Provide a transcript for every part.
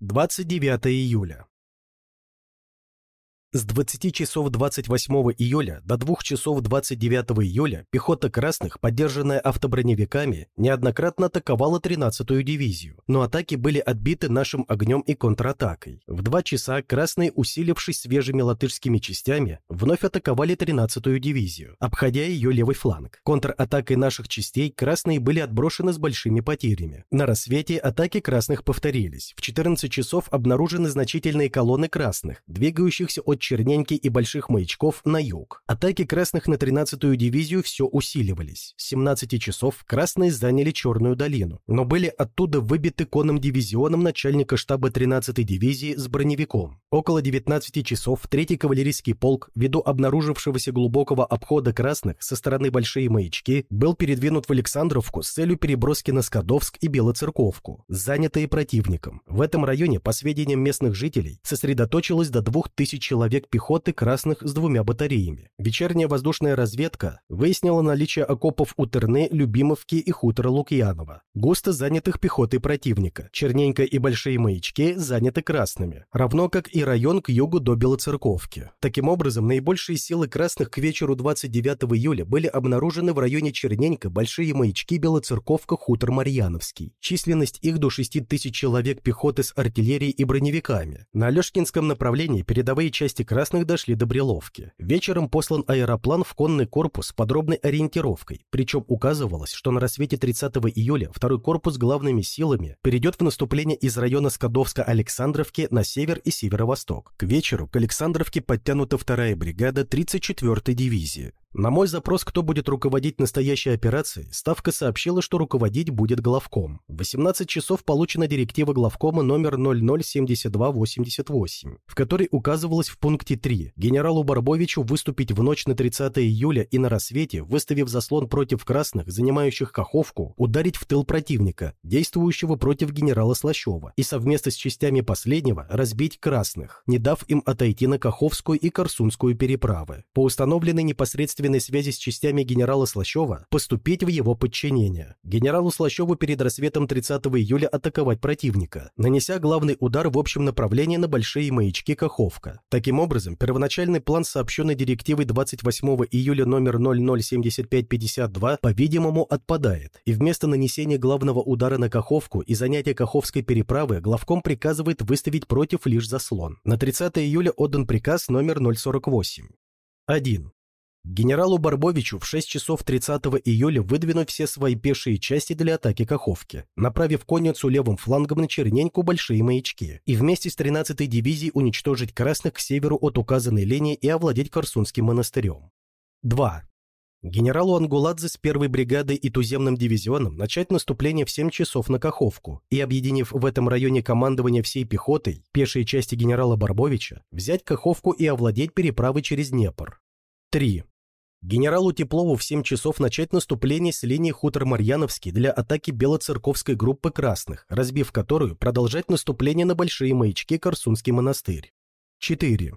29 июля. С 20 часов 28 июля до 2 часов 29 июля пехота красных, поддержанная автоброневиками, неоднократно атаковала 13-ю дивизию, но атаки были отбиты нашим огнем и контратакой. В 2 часа красные, усилившись свежими латышскими частями, вновь атаковали 13-ю дивизию, обходя ее левый фланг. Контратакой наших частей красные были отброшены с большими потерями. На рассвете атаки красных повторились. В 14 часов обнаружены значительные колонны красных, двигающихся от Черненьки и Больших Маячков на юг. Атаки красных на 13-ю дивизию все усиливались. С 17 часов красные заняли Черную долину, но были оттуда выбиты конным дивизионом начальника штаба 13-й дивизии с броневиком. Около 19 часов 3-й кавалерийский полк, ввиду обнаружившегося глубокого обхода красных со стороны Большие Маячки, был передвинут в Александровку с целью переброски на Скадовск и Белоцерковку, занятые противником. В этом районе, по сведениям местных жителей, сосредоточилось до 2000 человек человек пехоты красных с двумя батареями. Вечерняя воздушная разведка выяснила наличие окопов у Терны, Любимовки и хутора Лукьянова, густо занятых пехотой противника. Черненько и Большие Маячки заняты красными, равно как и район к югу до Белоцерковки. Таким образом, наибольшие силы красных к вечеру 29 июля были обнаружены в районе Черненько, Большие Маячки, Белоцерковка, хутор Марьяновский. Численность их до 6 тысяч человек пехоты с артиллерией и броневиками. На Алешкинском направлении передовые части красных дошли до Бреловки. Вечером послан аэроплан в конный корпус с подробной ориентировкой, причем указывалось, что на рассвете 30 июля второй корпус главными силами перейдет в наступление из района Скадовска-Александровки на север и северо-восток. К вечеру к Александровке подтянута вторая бригада 34-й дивизии. На мой запрос, кто будет руководить настоящей операцией, Ставка сообщила, что руководить будет главком. В 18 часов получена директива главкома номер 007288, в которой указывалось в пункте 3 генералу Барбовичу выступить в ночь на 30 июля и на рассвете, выставив заслон против красных, занимающих Каховку, ударить в тыл противника, действующего против генерала Слащева, и совместно с частями последнего разбить красных, не дав им отойти на Каховскую и Корсунскую переправы. По установленной непосредственно косвенной связи с частями генерала Слащева поступить в его подчинение. Генералу Слащеву перед рассветом 30 июля атаковать противника, нанеся главный удар в общем направлении на большие маячки Каховка. Таким образом, первоначальный план, сообщенный директивой 28 июля номер 007552, по-видимому, отпадает, и вместо нанесения главного удара на Каховку и занятия Каховской переправы главком приказывает выставить против лишь заслон. На 30 июля отдан приказ номер 048. 1. Генералу Барбовичу в 6 часов 30 июля выдвинуть все свои пешие части для атаки Каховки, направив конницу левым флангом на Черненьку большие маячки, и вместе с 13-й дивизией уничтожить красных к северу от указанной линии и овладеть Корсунским монастырем. 2. Генералу Ангуладзе с первой бригадой и туземным дивизионом начать наступление в 7 часов на Каховку и, объединив в этом районе командование всей пехотой, пешие части генерала Барбовича, взять Каховку и овладеть переправой через Днепр. 3. Генералу Теплову в 7 часов начать наступление с линии хутор Марьяновский для атаки Белоцерковской группы красных, разбив которую продолжать наступление на большие маячки Корсунский монастырь. 4.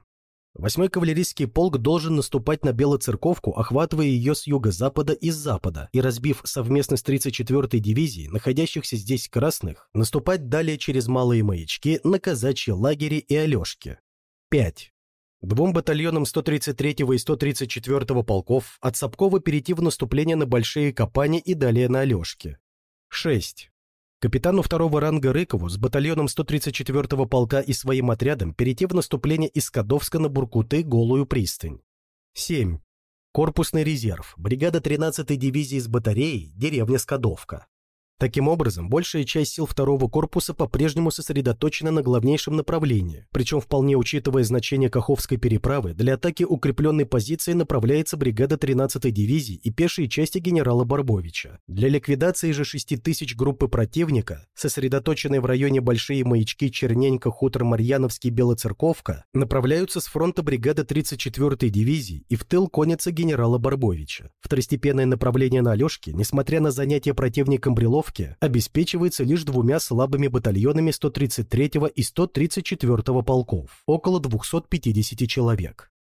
Восьмой кавалерийский полк должен наступать на Белоцерковку, охватывая ее с юго-запада и с запада, и разбив совместно с 34-й дивизией, находящихся здесь красных, наступать далее через малые маячки на казачьи лагеря и Алешки. 5. Двум батальонам 133-го и 134-го полков от Сапкова перейти в наступление на Большие Копани и далее на Алешки. 6. Капитану второго ранга Рыкову с батальоном 134-го полка и своим отрядом перейти в наступление из Кадовска на Буркуты, Голую пристань. 7. Корпусный резерв, бригада 13-й дивизии с батареей, деревня Скадовка. Таким образом, большая часть сил второго корпуса по-прежнему сосредоточена на главнейшем направлении, причем вполне учитывая значение Каховской переправы, для атаки укрепленной позиции направляется бригада 13-й дивизии и пешие части генерала Барбовича. Для ликвидации же 6 тысяч группы противника, сосредоточенной в районе Большие Маячки, Черненько, Хутор Марьяновский, Белоцерковка, направляются с фронта бригада 34-й дивизии и в тыл конница генерала Барбовича. Второстепенное направление на Алешке, несмотря на занятия противником Брелов, Покровке обеспечивается лишь двумя слабыми батальонами 133 и 134 полков, около 250 человек.